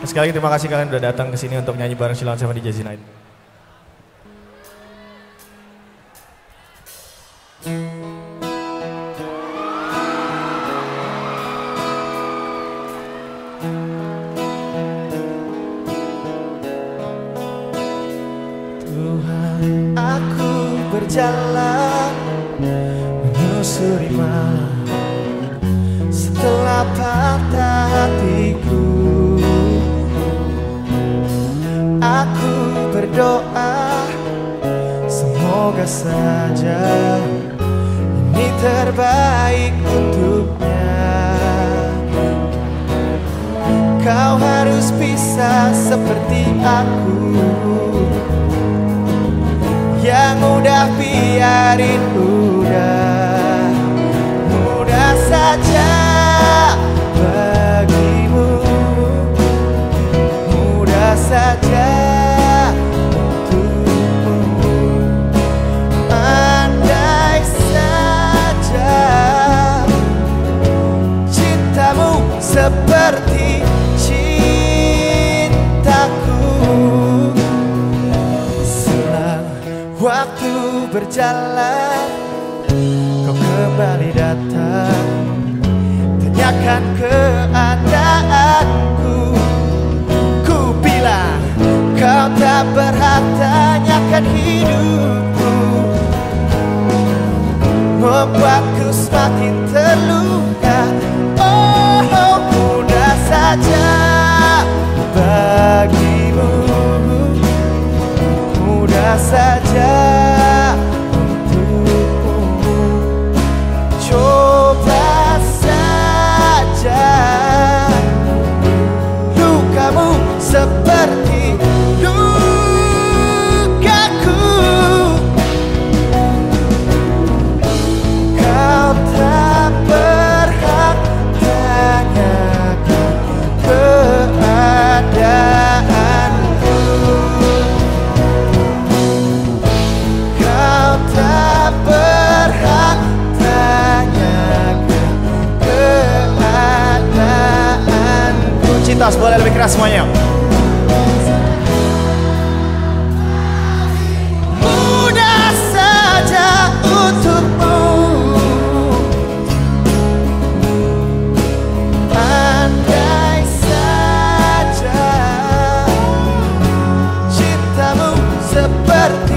Sekali lagi terima kasih kalian udah datang ke sini untuk nyanyi bareng Silon sama Jazzy Night. Tuhan, aku berjalan menyusuri malam Aku berdoa semoga saja ini terbaik untuknya. Kau harus bisa seperti aku yang udah biarin udah seperti cintaku. Selang waktu berjalan Kau kembali datang. Tanyakan keadaanku. Ku bilang kau tak berhak tanyakan hidupku. Membuatku semakin terluka bagimu. Mudah saja untukmu. Coba saja. Lukamu seperti lintas boleh lebih keras semuanya. Mudah saja untukmu. Saja cintamu seperti